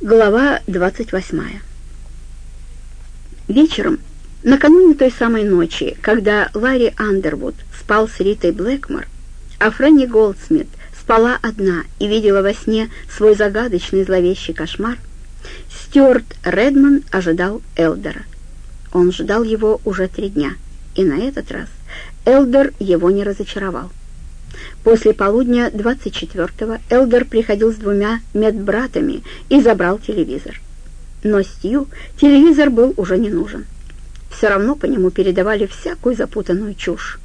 Глава 28. Вечером, накануне той самой ночи, когда Ларри Андервуд спал с Ритой Блэкмор, а Фрэнни Голдсмит спала одна и видела во сне свой загадочный зловещий кошмар, Стюарт Редман ожидал Элдера. Он ждал его уже три дня, и на этот раз Элдер его не разочаровал. После полудня 24-го Элдер приходил с двумя медбратами и забрал телевизор. Но Стью телевизор был уже не нужен. Все равно по нему передавали всякую запутанную чушь.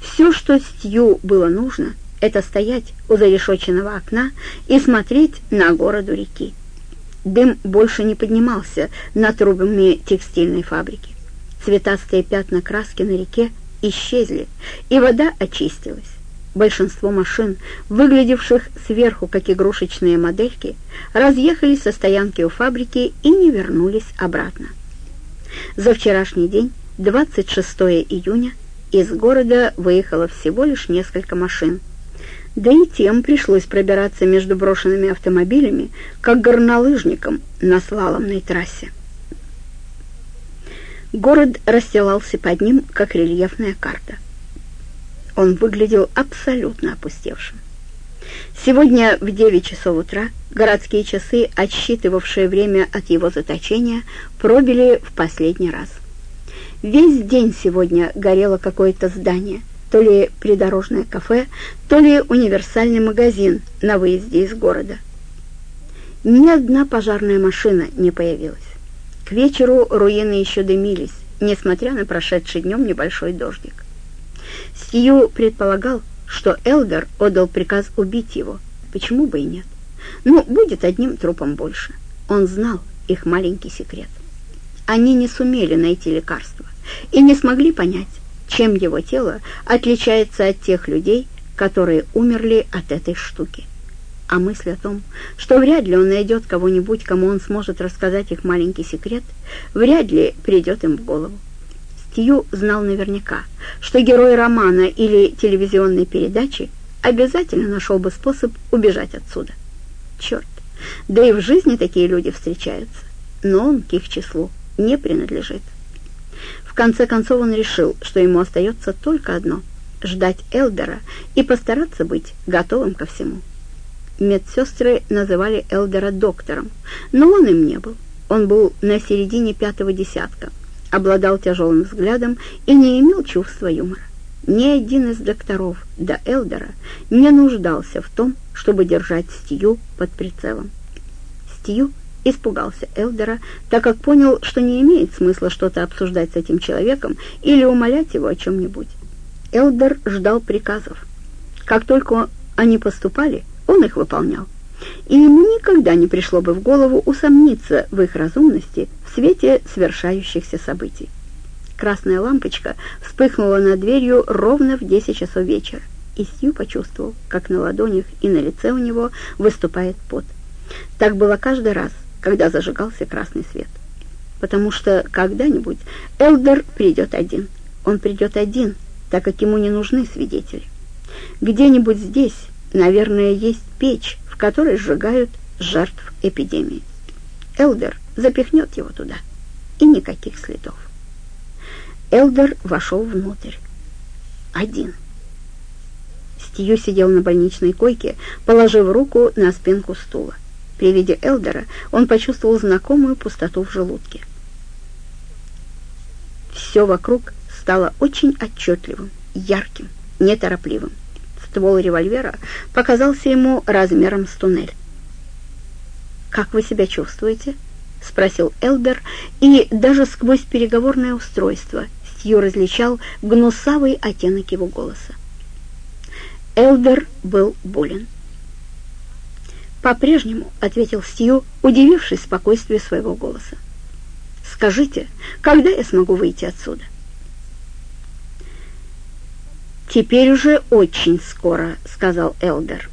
Все, что Стью было нужно, это стоять у зарешоченного окна и смотреть на городу реки. Дым больше не поднимался над трубами текстильной фабрики. Цветастые пятна краски на реке исчезли, и вода очистилась. Большинство машин, выглядевших сверху как игрушечные модельки, разъехались со стоянки у фабрики и не вернулись обратно. За вчерашний день, 26 июня, из города выехало всего лишь несколько машин. Да и тем пришлось пробираться между брошенными автомобилями, как горнолыжникам на слаломной трассе. Город расстилался под ним, как рельефная карта – он выглядел абсолютно опустевшим. Сегодня в 9 часов утра городские часы, отсчитывавшие время от его заточения, пробили в последний раз. Весь день сегодня горело какое-то здание, то ли придорожное кафе, то ли универсальный магазин на выезде из города. Ни одна пожарная машина не появилась. К вечеру руины еще дымились, несмотря на прошедший днем небольшой дождик. Стью предполагал, что Элдер отдал приказ убить его. Почему бы и нет? Ну, будет одним трупом больше. Он знал их маленький секрет. Они не сумели найти лекарство и не смогли понять, чем его тело отличается от тех людей, которые умерли от этой штуки. А мысль о том, что вряд ли он найдет кого-нибудь, кому он сможет рассказать их маленький секрет, вряд ли придет им в голову. Стью знал наверняка, что герой романа или телевизионной передачи обязательно нашел бы способ убежать отсюда. Черт, да и в жизни такие люди встречаются, но он к их числу не принадлежит. В конце концов он решил, что ему остается только одно — ждать Элдера и постараться быть готовым ко всему. Медсестры называли Элдера доктором, но он им не был. Он был на середине пятого десятка, обладал тяжелым взглядом и не имел чувства юмора. Ни один из докторов до Элдера не нуждался в том, чтобы держать Стью под прицелом. Стью испугался Элдера, так как понял, что не имеет смысла что-то обсуждать с этим человеком или умолять его о чем-нибудь. Элдер ждал приказов. Как только они поступали, он их выполнял. И ему никогда не пришло бы в голову усомниться в их разумности в свете свершающихся событий. Красная лампочка вспыхнула над дверью ровно в 10 часов вечера, и Сью почувствовал, как на ладонях и на лице у него выступает пот. Так было каждый раз, когда зажигался красный свет. Потому что когда-нибудь Элдер придет один. Он придет один, так как ему не нужны свидетели. Где-нибудь здесь, наверное, есть печь, в которой сжигают жертв эпидемии. Элдер запихнет его туда, и никаких следов. Элдер вошел внутрь. Один. Стью сидел на больничной койке, положив руку на спинку стула. При виде Элдера он почувствовал знакомую пустоту в желудке. Все вокруг стало очень отчетливым, ярким, неторопливым. Ствол револьвера показался ему размером с туннель. «Как вы себя чувствуете?» — спросил Элдер, и даже сквозь переговорное устройство Стью различал гнусавый оттенок его голоса. Элдер был болен. «По-прежнему», — ответил Стью, удивившись спокойствию своего голоса. «Скажите, когда я смогу выйти отсюда?» «Теперь уже очень скоро», — сказал Элдер.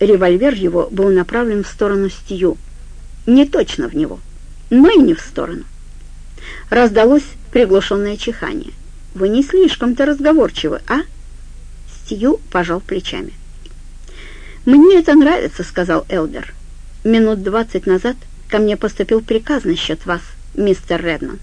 Револьвер его был направлен в сторону Стью. Не точно в него, но и не в сторону. Раздалось приглушенное чихание. «Вы не слишком-то разговорчивы, а?» Стью пожал плечами. «Мне это нравится», — сказал Элдер. «Минут двадцать назад Ко мне поступил приказ насчет вас, мистер Редман.